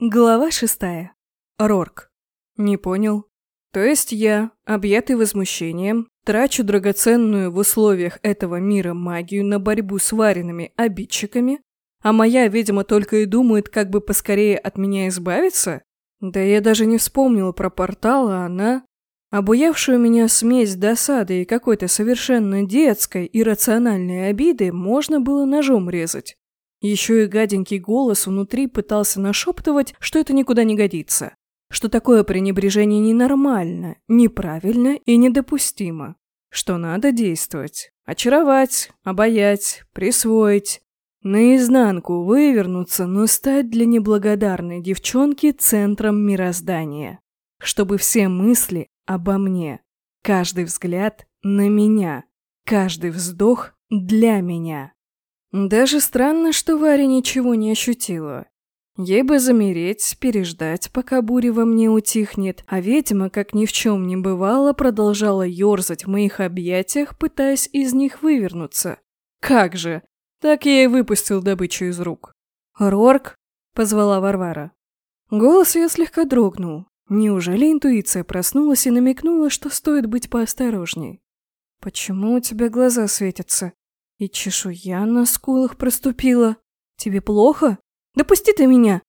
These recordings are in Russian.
Глава шестая. Рорк. Не понял. То есть я, объятый возмущением, трачу драгоценную в условиях этого мира магию на борьбу с вареными обидчиками, а моя, видимо, только и думает, как бы поскорее от меня избавиться? Да я даже не вспомнила про портал, а она... Обуявшую меня смесь досады и какой-то совершенно детской, иррациональной обиды можно было ножом резать. Еще и гаденький голос внутри пытался нашептывать, что это никуда не годится. Что такое пренебрежение ненормально, неправильно и недопустимо. Что надо действовать. Очаровать, обаять, присвоить. Наизнанку вывернуться, но стать для неблагодарной девчонки центром мироздания. Чтобы все мысли обо мне. Каждый взгляд на меня. Каждый вздох для меня. Даже странно, что Варя ничего не ощутила. Ей бы замереть, переждать, пока буря во мне утихнет, а ведьма, как ни в чем не бывало, продолжала ерзать в моих объятиях, пытаясь из них вывернуться. Как же! Так я и выпустил добычу из рук. «Рорк!» — позвала Варвара. Голос ее слегка дрогнул. Неужели интуиция проснулась и намекнула, что стоит быть поосторожней? «Почему у тебя глаза светятся?» И чешуя на скулах проступила. Тебе плохо? Допусти ты меня!»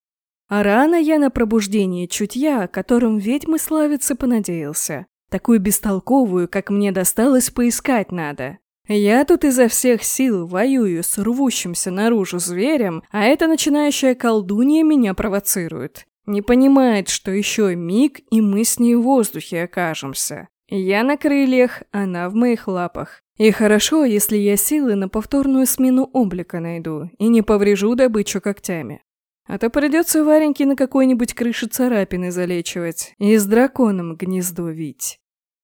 А рано я на пробуждение чутья, которым ведьмы славятся, понадеялся. Такую бестолковую, как мне досталось, поискать надо. Я тут изо всех сил воюю с рвущимся наружу зверем, а эта начинающая колдунья меня провоцирует. Не понимает, что еще миг, и мы с ней в воздухе окажемся. Я на крыльях, она в моих лапах. И хорошо, если я силы на повторную смену облика найду и не поврежу добычу когтями. А то придется Вареньке на какой-нибудь крыше царапины залечивать и с драконом гнездо вить.